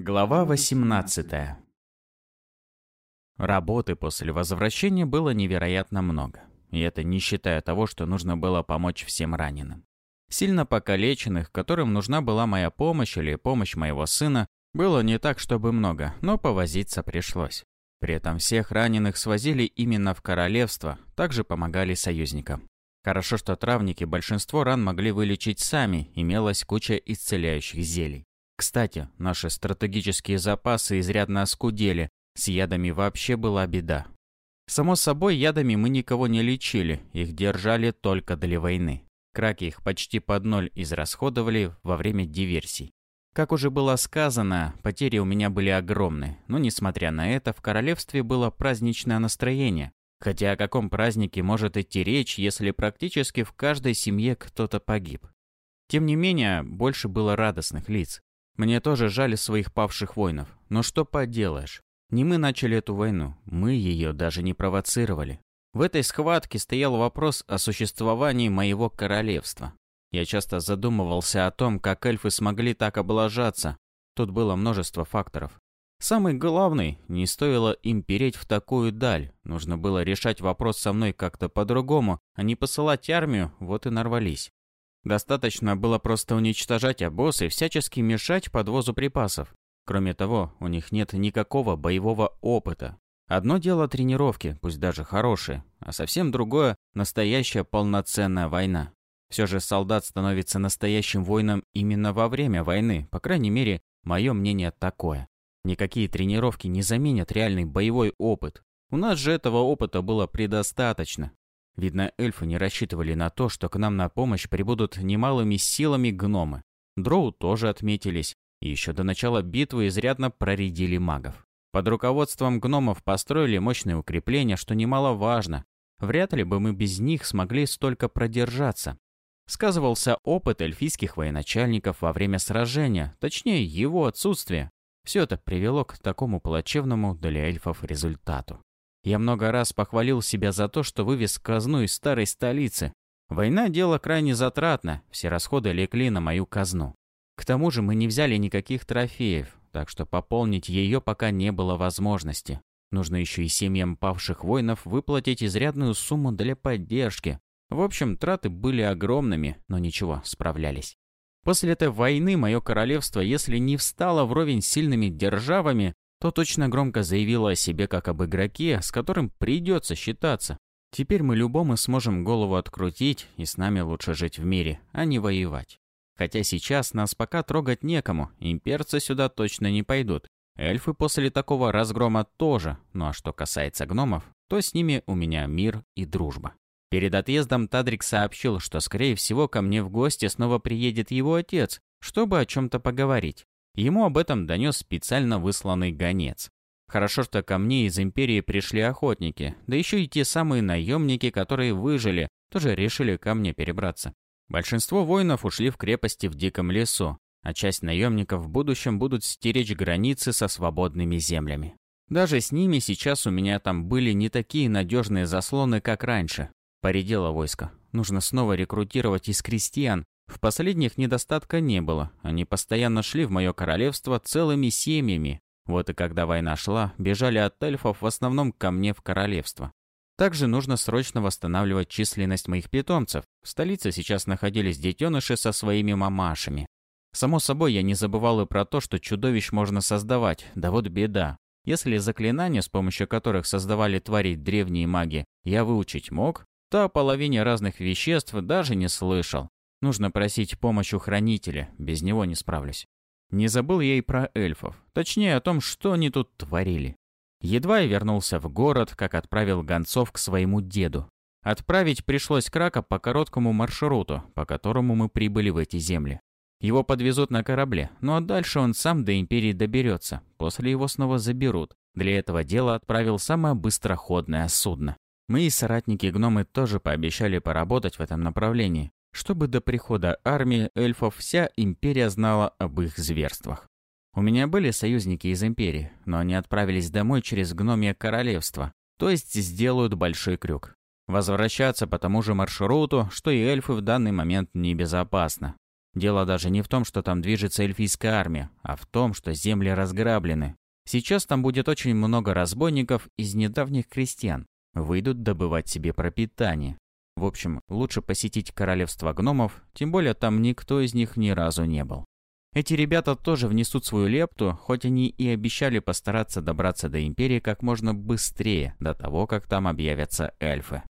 Глава 18 Работы после возвращения было невероятно много. И это не считая того, что нужно было помочь всем раненым. Сильно покалеченных, которым нужна была моя помощь или помощь моего сына, было не так, чтобы много, но повозиться пришлось. При этом всех раненых свозили именно в королевство, также помогали союзникам. Хорошо, что травники большинство ран могли вылечить сами, имелась куча исцеляющих зелий. Кстати, наши стратегические запасы изрядно оскудели, с ядами вообще была беда. Само собой, ядами мы никого не лечили, их держали только для войны. Краки их почти под ноль израсходовали во время диверсий. Как уже было сказано, потери у меня были огромны, но несмотря на это, в королевстве было праздничное настроение. Хотя о каком празднике может идти речь, если практически в каждой семье кто-то погиб? Тем не менее, больше было радостных лиц. Мне тоже жаль своих павших воинов, но что поделаешь? Не мы начали эту войну, мы ее даже не провоцировали. В этой схватке стоял вопрос о существовании моего королевства. Я часто задумывался о том, как эльфы смогли так облажаться. Тут было множество факторов. Самый главный, не стоило им переть в такую даль. Нужно было решать вопрос со мной как-то по-другому, а не посылать армию, вот и нарвались. Достаточно было просто уничтожать обоз и всячески мешать подвозу припасов. Кроме того, у них нет никакого боевого опыта. Одно дело тренировки, пусть даже хорошие, а совсем другое – настоящая полноценная война. Все же солдат становится настоящим воином именно во время войны, по крайней мере, мое мнение такое. Никакие тренировки не заменят реальный боевой опыт. У нас же этого опыта было предостаточно. Видно, эльфы не рассчитывали на то, что к нам на помощь прибудут немалыми силами гномы. Дроу тоже отметились, и еще до начала битвы изрядно проредили магов. Под руководством гномов построили мощные укрепления, что немаловажно. Вряд ли бы мы без них смогли столько продержаться. Сказывался опыт эльфийских военачальников во время сражения, точнее его отсутствие. Все это привело к такому плачевному для эльфов результату. Я много раз похвалил себя за то, что вывез казну из старой столицы. Война – дело крайне затратно, все расходы лекли на мою казну. К тому же мы не взяли никаких трофеев, так что пополнить ее пока не было возможности. Нужно еще и семьям павших воинов выплатить изрядную сумму для поддержки, в общем, траты были огромными, но ничего, справлялись. После этой войны мое королевство, если не встало вровень с сильными державами, то точно громко заявило о себе как об игроке, с которым придется считаться. Теперь мы любому сможем голову открутить, и с нами лучше жить в мире, а не воевать. Хотя сейчас нас пока трогать некому, имперцы сюда точно не пойдут. Эльфы после такого разгрома тоже, ну а что касается гномов, то с ними у меня мир и дружба. Перед отъездом Тадрик сообщил, что, скорее всего, ко мне в гости снова приедет его отец, чтобы о чем-то поговорить. Ему об этом донес специально высланный гонец. Хорошо, что ко мне из Империи пришли охотники, да еще и те самые наемники, которые выжили, тоже решили ко мне перебраться. Большинство воинов ушли в крепости в диком лесу, а часть наемников в будущем будут стеречь границы со свободными землями. Даже с ними сейчас у меня там были не такие надежные заслоны, как раньше. Поредело войско. Нужно снова рекрутировать из крестьян. В последних недостатка не было. Они постоянно шли в мое королевство целыми семьями. Вот и когда война шла, бежали от эльфов в основном ко мне в королевство. Также нужно срочно восстанавливать численность моих питомцев. В столице сейчас находились детеныши со своими мамашами. Само собой, я не забывал и про то, что чудовищ можно создавать, да вот беда. Если заклинания, с помощью которых создавали твари древние маги, я выучить мог, то о половине разных веществ даже не слышал. Нужно просить помощь у хранителя, без него не справлюсь. Не забыл я и про эльфов, точнее о том, что они тут творили. Едва я вернулся в город, как отправил гонцов к своему деду. Отправить пришлось Крака по короткому маршруту, по которому мы прибыли в эти земли. Его подвезут на корабле, ну а дальше он сам до Империи доберется, после его снова заберут. Для этого дела отправил самое быстроходное судно. Мои соратники-гномы тоже пообещали поработать в этом направлении, чтобы до прихода армии эльфов вся империя знала об их зверствах. У меня были союзники из империи, но они отправились домой через гномье королевство, то есть сделают большой крюк. Возвращаться по тому же маршруту, что и эльфы в данный момент небезопасно. Дело даже не в том, что там движется эльфийская армия, а в том, что земли разграблены. Сейчас там будет очень много разбойников из недавних крестьян. Выйдут добывать себе пропитание. В общем, лучше посетить королевство гномов, тем более там никто из них ни разу не был. Эти ребята тоже внесут свою лепту, хоть они и обещали постараться добраться до Империи как можно быстрее, до того, как там объявятся эльфы.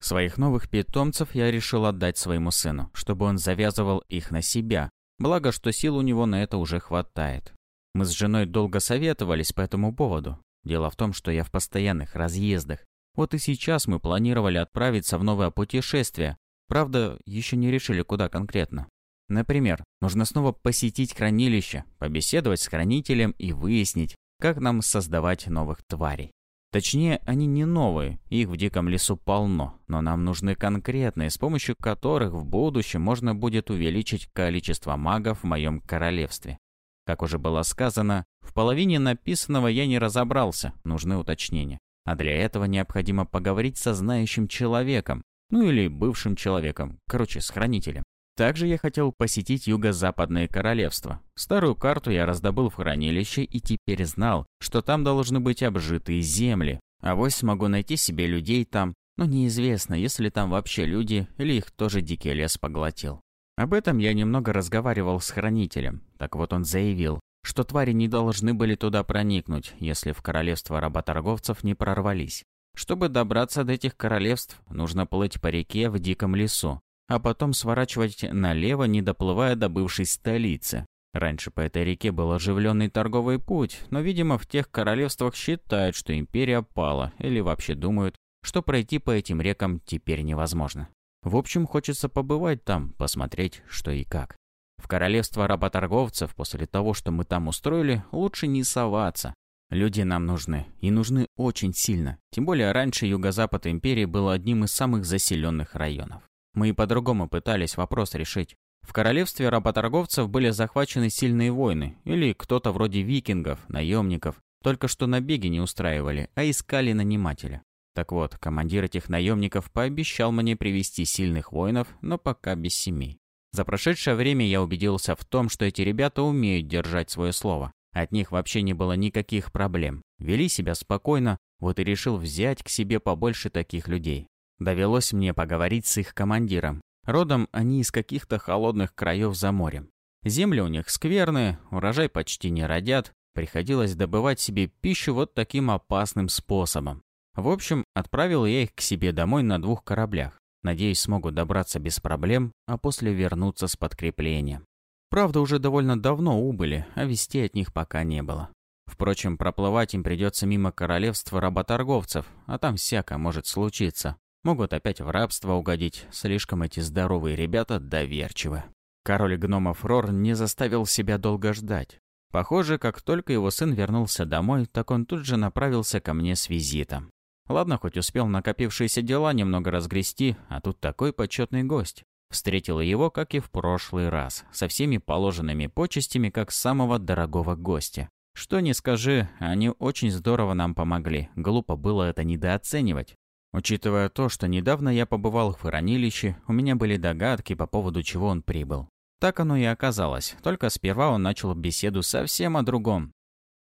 Своих новых питомцев я решил отдать своему сыну, чтобы он завязывал их на себя, благо, что сил у него на это уже хватает. Мы с женой долго советовались по этому поводу. Дело в том, что я в постоянных разъездах, вот и сейчас мы планировали отправиться в новое путешествие. Правда, еще не решили, куда конкретно. Например, нужно снова посетить хранилище, побеседовать с хранителем и выяснить, как нам создавать новых тварей. Точнее, они не новые, их в диком лесу полно, но нам нужны конкретные, с помощью которых в будущем можно будет увеличить количество магов в моем королевстве. Как уже было сказано, в половине написанного я не разобрался, нужны уточнения. А для этого необходимо поговорить со знающим человеком, ну или бывшим человеком, короче, с хранителем. Также я хотел посетить юго-западное королевство. Старую карту я раздобыл в хранилище и теперь знал, что там должны быть обжитые земли. А вось смогу найти себе людей там, но неизвестно, если там вообще люди или их тоже дикий лес поглотил. Об этом я немного разговаривал с хранителем. Так вот он заявил, что твари не должны были туда проникнуть, если в королевство работорговцев не прорвались. Чтобы добраться до этих королевств, нужно плыть по реке в диком лесу, а потом сворачивать налево, не доплывая до бывшей столицы. Раньше по этой реке был оживленный торговый путь, но, видимо, в тех королевствах считают, что империя пала, или вообще думают, что пройти по этим рекам теперь невозможно. В общем, хочется побывать там, посмотреть, что и как. В королевство работорговцев после того, что мы там устроили, лучше не соваться. Люди нам нужны, и нужны очень сильно. Тем более раньше юго-запад империи был одним из самых заселенных районов. Мы и по-другому пытались вопрос решить. В королевстве работорговцев были захвачены сильные войны, или кто-то вроде викингов, наемников, только что набеги не устраивали, а искали нанимателя. Так вот, командир этих наемников пообещал мне привести сильных воинов, но пока без семей. За прошедшее время я убедился в том, что эти ребята умеют держать свое слово. От них вообще не было никаких проблем. Вели себя спокойно, вот и решил взять к себе побольше таких людей. Довелось мне поговорить с их командиром. Родом они из каких-то холодных краев за морем. Земли у них скверные, урожай почти не родят, приходилось добывать себе пищу вот таким опасным способом. В общем, отправил я их к себе домой на двух кораблях. Надеюсь, смогут добраться без проблем, а после вернуться с подкреплением. Правда, уже довольно давно убыли, а вести от них пока не было. Впрочем, проплывать им придется мимо королевства работорговцев, а там всяко может случиться. Могут опять в рабство угодить, слишком эти здоровые ребята доверчивы. Король гномов Рор не заставил себя долго ждать. Похоже, как только его сын вернулся домой, так он тут же направился ко мне с визитом. Ладно, хоть успел накопившиеся дела немного разгрести, а тут такой почетный гость. Встретила его, как и в прошлый раз, со всеми положенными почестями, как самого дорогого гостя. Что не скажи, они очень здорово нам помогли, глупо было это недооценивать. Учитывая то, что недавно я побывал в хранилище, у меня были догадки по поводу чего он прибыл. Так оно и оказалось, только сперва он начал беседу совсем о другом.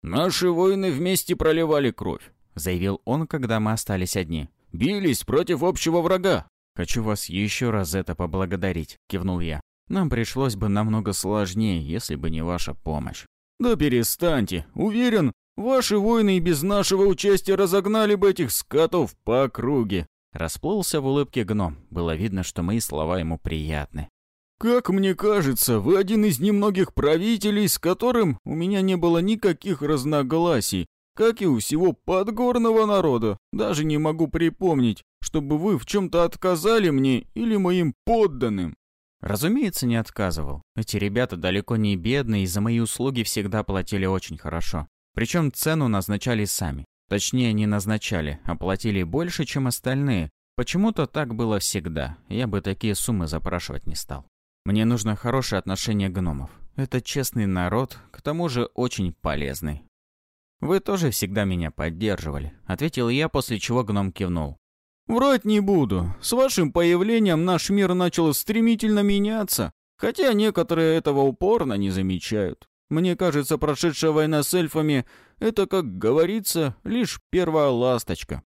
«Наши воины вместе проливали кровь. — заявил он, когда мы остались одни. «Бились против общего врага!» «Хочу вас еще раз за это поблагодарить», — кивнул я. «Нам пришлось бы намного сложнее, если бы не ваша помощь». «Да перестаньте! Уверен, ваши воины и без нашего участия разогнали бы этих скотов по округе!» Расплылся в улыбке гном. Было видно, что мои слова ему приятны. «Как мне кажется, вы один из немногих правителей, с которым у меня не было никаких разногласий, как и у всего подгорного народа. Даже не могу припомнить, чтобы вы в чем-то отказали мне или моим подданным. Разумеется, не отказывал. Эти ребята далеко не бедные и за мои услуги всегда платили очень хорошо. Причем цену назначали сами. Точнее, не назначали, а платили больше, чем остальные. Почему-то так было всегда. Я бы такие суммы запрашивать не стал. Мне нужно хорошее отношение гномов. Это честный народ, к тому же очень полезный. «Вы тоже всегда меня поддерживали», — ответил я, после чего гном кивнул. «Врать не буду. С вашим появлением наш мир начал стремительно меняться. Хотя некоторые этого упорно не замечают. Мне кажется, прошедшая война с эльфами — это, как говорится, лишь первая ласточка.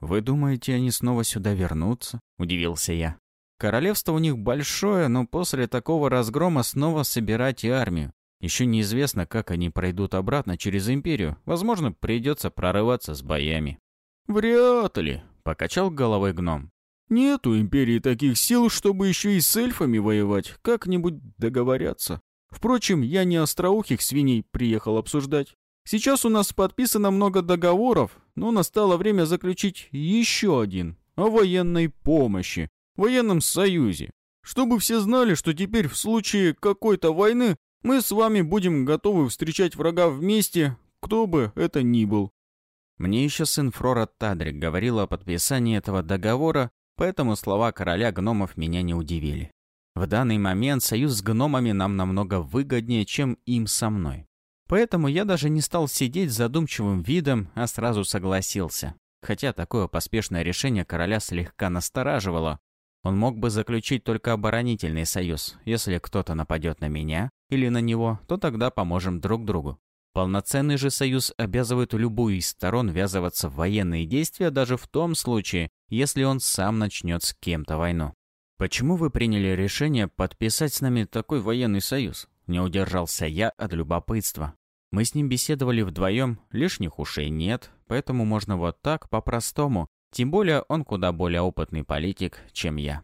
«Вы думаете, они снова сюда вернутся?» — удивился я. «Королевство у них большое, но после такого разгрома снова собирать армию. Еще неизвестно, как они пройдут обратно через Империю. Возможно, придется прорываться с боями». «Вряд ли», — покачал головой гном. «Нет у Империи таких сил, чтобы еще и с эльфами воевать. Как-нибудь договорятся. Впрочем, я не остроухих свиней приехал обсуждать. Сейчас у нас подписано много договоров, но настало время заключить еще один о военной помощи, военном союзе. Чтобы все знали, что теперь в случае какой-то войны мы с вами будем готовы встречать врага вместе, кто бы это ни был. Мне еще сын Фрора Тадрик говорил о подписании этого договора, поэтому слова короля гномов меня не удивили. В данный момент союз с гномами нам намного выгоднее, чем им со мной. Поэтому я даже не стал сидеть задумчивым видом, а сразу согласился. Хотя такое поспешное решение короля слегка настораживало. Он мог бы заключить только оборонительный союз. Если кто-то нападет на меня или на него, то тогда поможем друг другу. Полноценный же союз обязывает любую из сторон ввязываться в военные действия даже в том случае, если он сам начнет с кем-то войну. «Почему вы приняли решение подписать с нами такой военный союз?» Не удержался я от любопытства. Мы с ним беседовали вдвоем, лишних ушей нет, поэтому можно вот так, по-простому. Тем более он куда более опытный политик, чем я.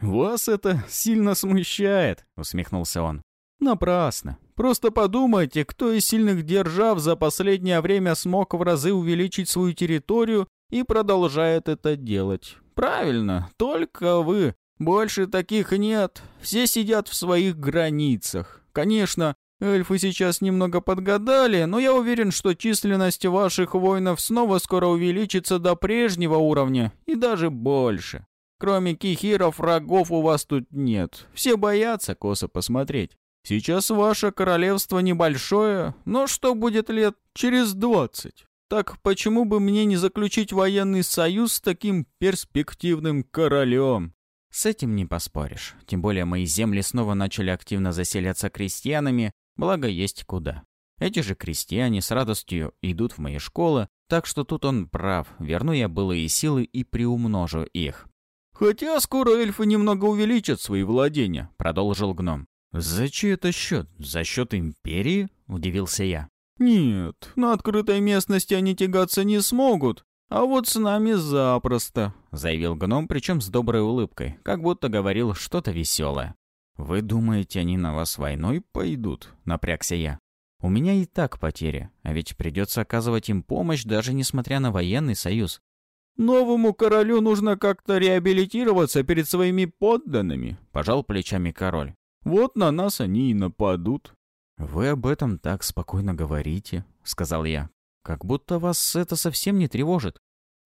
«Вас это сильно смущает», — усмехнулся он. «Напрасно. Просто подумайте, кто из сильных держав за последнее время смог в разы увеличить свою территорию и продолжает это делать. Правильно, только вы. Больше таких нет. Все сидят в своих границах. Конечно, Эльфы сейчас немного подгадали, но я уверен, что численность ваших воинов снова скоро увеличится до прежнего уровня и даже больше. Кроме кихиров, врагов у вас тут нет. Все боятся косо посмотреть. Сейчас ваше королевство небольшое, но что будет лет через двадцать? Так почему бы мне не заключить военный союз с таким перспективным королем? С этим не поспоришь. Тем более мои земли снова начали активно заселяться крестьянами, Благо, есть куда. Эти же крестьяне с радостью идут в мои школы, так что тут он прав, верну я былые силы и приумножу их. «Хотя скоро эльфы немного увеличат свои владения», — продолжил гном. «За чей это счет? За счет империи?» — удивился я. «Нет, на открытой местности они тягаться не смогут, а вот с нами запросто», — заявил гном, причем с доброй улыбкой, как будто говорил что-то веселое. «Вы думаете, они на вас войной пойдут?» — напрягся я. «У меня и так потери, а ведь придется оказывать им помощь, даже несмотря на военный союз». «Новому королю нужно как-то реабилитироваться перед своими подданными», — пожал плечами король. «Вот на нас они и нападут». «Вы об этом так спокойно говорите», — сказал я. «Как будто вас это совсем не тревожит».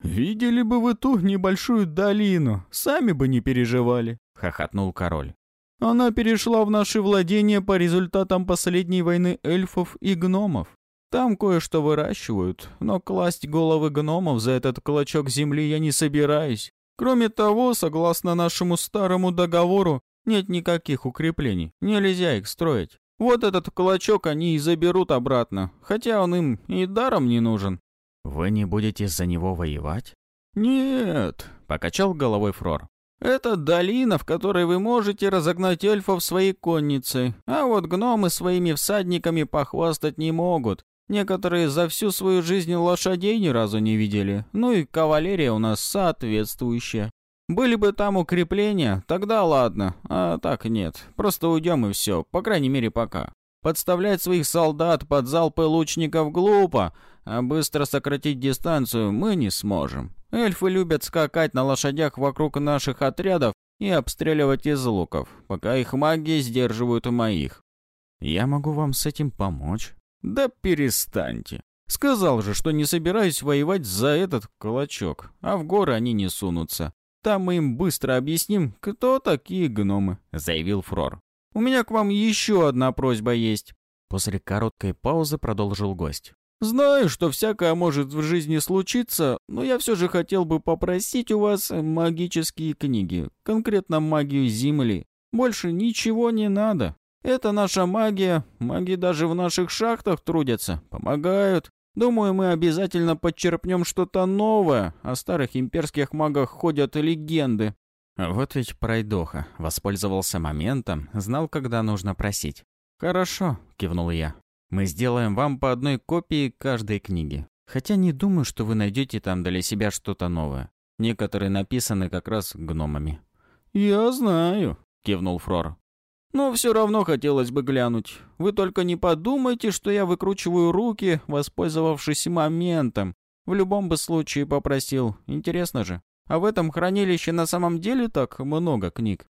«Видели бы вы ту небольшую долину, сами бы не переживали», — хохотнул король. Она перешла в наши владения по результатам последней войны эльфов и гномов. Там кое-что выращивают, но класть головы гномов за этот клочок земли я не собираюсь. Кроме того, согласно нашему старому договору, нет никаких укреплений, нельзя их строить. Вот этот клочок они и заберут обратно, хотя он им и даром не нужен». «Вы не будете за него воевать?» «Нет», — покачал головой Фрор. Это долина, в которой вы можете разогнать эльфов своей конницей, а вот гномы своими всадниками похвастать не могут. Некоторые за всю свою жизнь лошадей ни разу не видели, ну и кавалерия у нас соответствующая. Были бы там укрепления, тогда ладно, а так нет, просто уйдем и все, по крайней мере пока. Подставлять своих солдат под залпы лучников глупо, а быстро сократить дистанцию мы не сможем. Эльфы любят скакать на лошадях вокруг наших отрядов и обстреливать из луков, пока их маги сдерживают моих. Я могу вам с этим помочь? Да перестаньте. Сказал же, что не собираюсь воевать за этот кулачок, а в горы они не сунутся. Там мы им быстро объясним, кто такие гномы», — заявил Фрор. «У меня к вам еще одна просьба есть». После короткой паузы продолжил гость. Знаю, что всякое может в жизни случиться, но я все же хотел бы попросить у вас магические книги, конкретно магию Земли. Больше ничего не надо. Это наша магия. Маги даже в наших шахтах трудятся, помогают. Думаю, мы обязательно подчерпнем что-то новое. О старых имперских магах ходят легенды. Вот ведь пройдоха. Воспользовался моментом, знал, когда нужно просить. «Хорошо», — кивнул я. «Мы сделаем вам по одной копии каждой книги. Хотя не думаю, что вы найдете там для себя что-то новое. Некоторые написаны как раз гномами». «Я знаю», — кивнул Фрор. «Но все равно хотелось бы глянуть. Вы только не подумайте, что я выкручиваю руки, воспользовавшись моментом. В любом бы случае попросил. Интересно же. А в этом хранилище на самом деле так много книг?»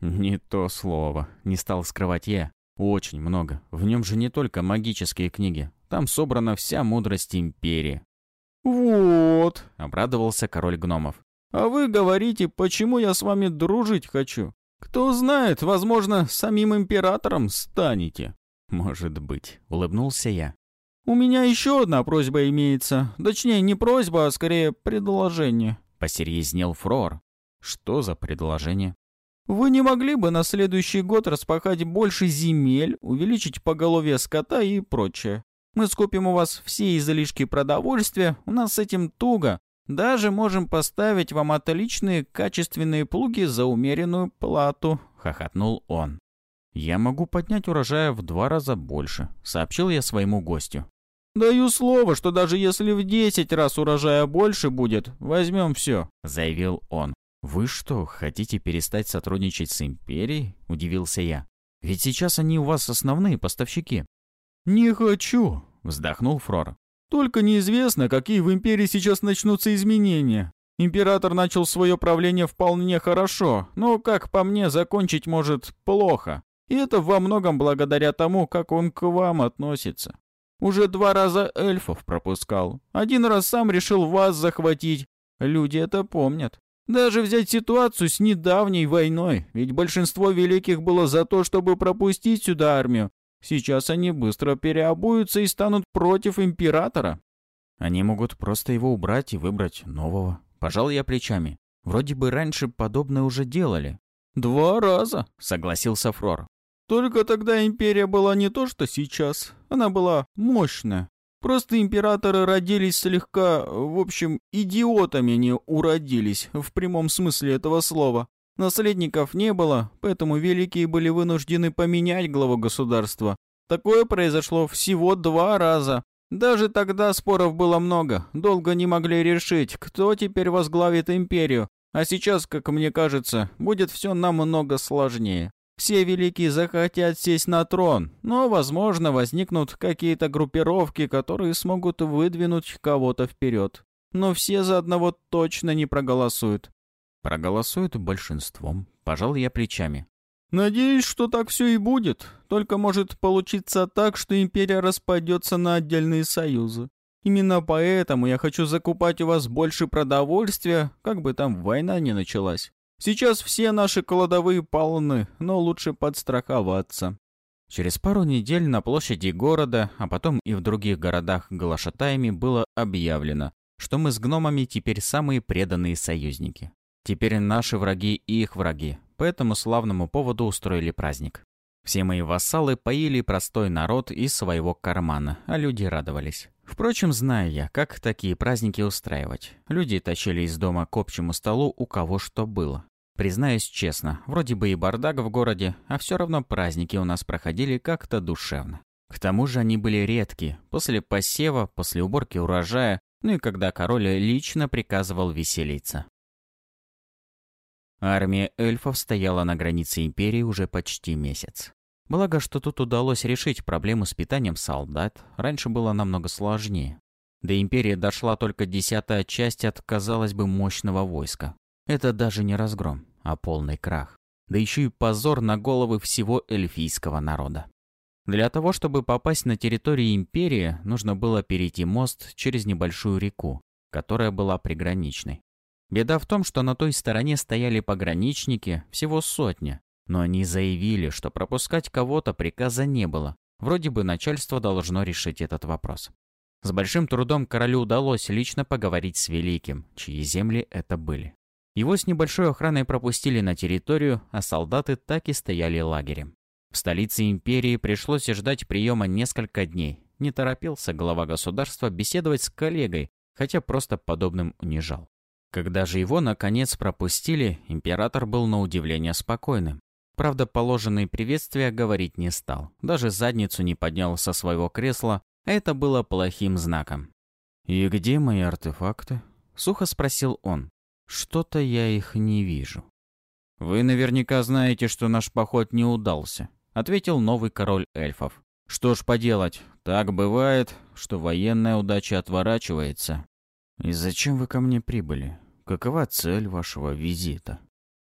«Не то слово», — не стал скрывать я. «Очень много. В нем же не только магические книги. Там собрана вся мудрость Империи». «Вот», — обрадовался король гномов. «А вы говорите, почему я с вами дружить хочу? Кто знает, возможно, самим императором станете». «Может быть», — улыбнулся я. «У меня еще одна просьба имеется. Точнее, не просьба, а скорее предложение», — посерьезнел Фрор. «Что за предложение?» «Вы не могли бы на следующий год распахать больше земель, увеличить поголовье скота и прочее? Мы скупим у вас все излишки продовольствия, у нас с этим туго, даже можем поставить вам отличные качественные плуги за умеренную плату», — хохотнул он. «Я могу поднять урожая в два раза больше», — сообщил я своему гостю. «Даю слово, что даже если в десять раз урожая больше будет, возьмем все», — заявил он. «Вы что, хотите перестать сотрудничать с Империей?» — удивился я. «Ведь сейчас они у вас основные поставщики». «Не хочу», — вздохнул Фрор. Только неизвестно, какие в империи сейчас начнутся изменения. Император начал свое правление вполне хорошо, но, как по мне, закончить может плохо. И это во многом благодаря тому, как он к вам относится. Уже два раза эльфов пропускал. Один раз сам решил вас захватить. Люди это помнят. Даже взять ситуацию с недавней войной, ведь большинство великих было за то, чтобы пропустить сюда армию, Сейчас они быстро переобуются и станут против императора. Они могут просто его убрать и выбрать нового. Пожал я плечами. Вроде бы раньше подобное уже делали. Два раза, согласился Фрор. Только тогда империя была не то, что сейчас. Она была мощная. Просто императоры родились слегка, в общем, идиотами не уродились, в прямом смысле этого слова. Наследников не было, поэтому великие были вынуждены поменять главу государства. Такое произошло всего два раза. Даже тогда споров было много, долго не могли решить, кто теперь возглавит империю. А сейчас, как мне кажется, будет все намного сложнее. Все великие захотят сесть на трон, но, возможно, возникнут какие-то группировки, которые смогут выдвинуть кого-то вперед. Но все за одного точно не проголосуют. Проголосуют большинством. Пожал я плечами. Надеюсь, что так все и будет. Только может получиться так, что империя распадется на отдельные союзы. Именно поэтому я хочу закупать у вас больше продовольствия, как бы там война не началась. Сейчас все наши кладовые полны, но лучше подстраховаться. Через пару недель на площади города, а потом и в других городах Глашатаями было объявлено, что мы с гномами теперь самые преданные союзники. Теперь наши враги и их враги. По этому славному поводу устроили праздник. Все мои вассалы поили простой народ из своего кармана, а люди радовались. Впрочем, знаю я, как такие праздники устраивать. Люди тащили из дома к общему столу у кого что было. Признаюсь честно, вроде бы и бардак в городе, а все равно праздники у нас проходили как-то душевно. К тому же они были редкие, после посева, после уборки урожая, ну и когда король лично приказывал веселиться. Армия эльфов стояла на границе империи уже почти месяц. Благо, что тут удалось решить проблему с питанием солдат, раньше было намного сложнее. До империи дошла только десятая часть от, казалось бы, мощного войска. Это даже не разгром, а полный крах. Да еще и позор на головы всего эльфийского народа. Для того, чтобы попасть на территорию империи, нужно было перейти мост через небольшую реку, которая была приграничной. Беда в том, что на той стороне стояли пограничники, всего сотня. Но они заявили, что пропускать кого-то приказа не было. Вроде бы начальство должно решить этот вопрос. С большим трудом королю удалось лично поговорить с Великим, чьи земли это были. Его с небольшой охраной пропустили на территорию, а солдаты так и стояли лагерем. В столице империи пришлось ждать приема несколько дней. Не торопился глава государства беседовать с коллегой, хотя просто подобным унижал. Когда же его, наконец, пропустили, император был на удивление спокойным. Правда, положенные приветствия говорить не стал. Даже задницу не поднял со своего кресла, а это было плохим знаком. «И где мои артефакты?» — сухо спросил он. «Что-то я их не вижу». «Вы наверняка знаете, что наш поход не удался», — ответил новый король эльфов. «Что ж поделать, так бывает, что военная удача отворачивается». «И зачем вы ко мне прибыли? Какова цель вашего визита?»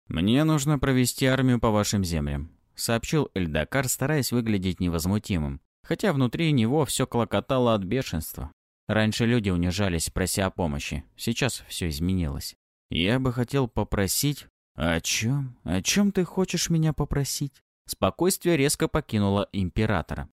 «Мне нужно провести армию по вашим землям», — сообщил Эльдакар, стараясь выглядеть невозмутимым, хотя внутри него все клокотало от бешенства. Раньше люди унижались, прося о помощи. Сейчас все изменилось. «Я бы хотел попросить...» «О чем? О чем ты хочешь меня попросить?» Спокойствие резко покинуло императора.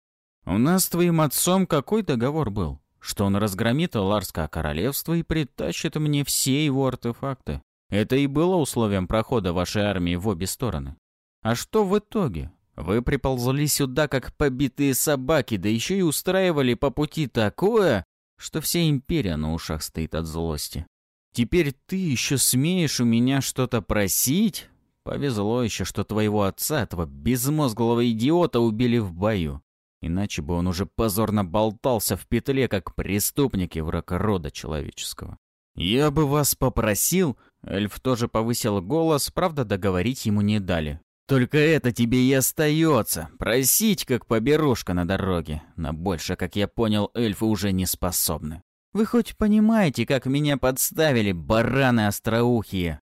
«У нас с твоим отцом какой договор был? Что он разгромит Ларское королевство и притащит мне все его артефакты. Это и было условием прохода вашей армии в обе стороны. А что в итоге? Вы приползли сюда, как побитые собаки, да еще и устраивали по пути такое, что вся империя на ушах стоит от злости. Теперь ты еще смеешь у меня что-то просить? Повезло еще, что твоего отца, этого безмозглого идиота, убили в бою. Иначе бы он уже позорно болтался в петле, как преступник и враг рода человеческого. «Я бы вас попросил...» Эльф тоже повысил голос, правда, договорить ему не дали. «Только это тебе и остается. Просить, как поберушка на дороге. На больше, как я понял, эльфы уже не способны. Вы хоть понимаете, как меня подставили, бараны остроухие?»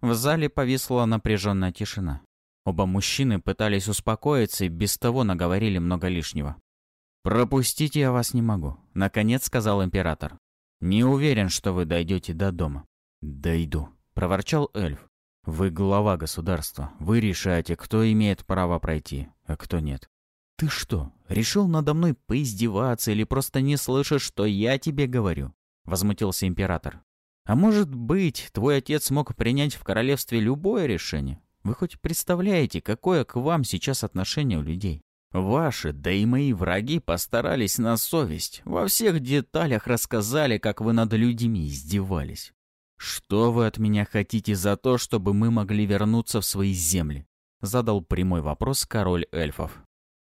В зале повисла напряженная тишина. Оба мужчины пытались успокоиться и без того наговорили много лишнего. «Пропустить я вас не могу», — наконец сказал император. «Не уверен, что вы дойдете до дома». «Дойду», — проворчал эльф. «Вы глава государства. Вы решаете, кто имеет право пройти, а кто нет». «Ты что, решил надо мной поиздеваться или просто не слышишь, что я тебе говорю?» — возмутился император. «А может быть, твой отец мог принять в королевстве любое решение? Вы хоть представляете, какое к вам сейчас отношение у людей? Ваши, да и мои враги постарались на совесть. Во всех деталях рассказали, как вы над людьми издевались. Что вы от меня хотите за то, чтобы мы могли вернуться в свои земли? Задал прямой вопрос король эльфов.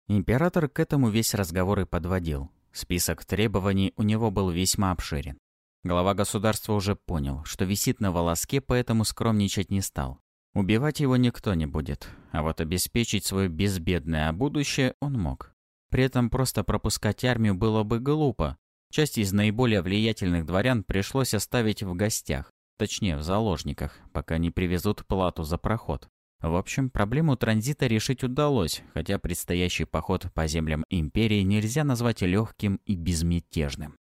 Император к этому весь разговор и подводил. Список требований у него был весьма обширен. Глава государства уже понял, что висит на волоске, поэтому скромничать не стал. Убивать его никто не будет, а вот обеспечить свое безбедное будущее он мог. При этом просто пропускать армию было бы глупо. Часть из наиболее влиятельных дворян пришлось оставить в гостях, точнее в заложниках, пока не привезут плату за проход. В общем, проблему транзита решить удалось, хотя предстоящий поход по землям империи нельзя назвать легким и безмятежным.